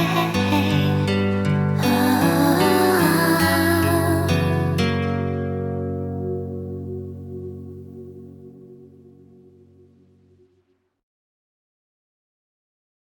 head.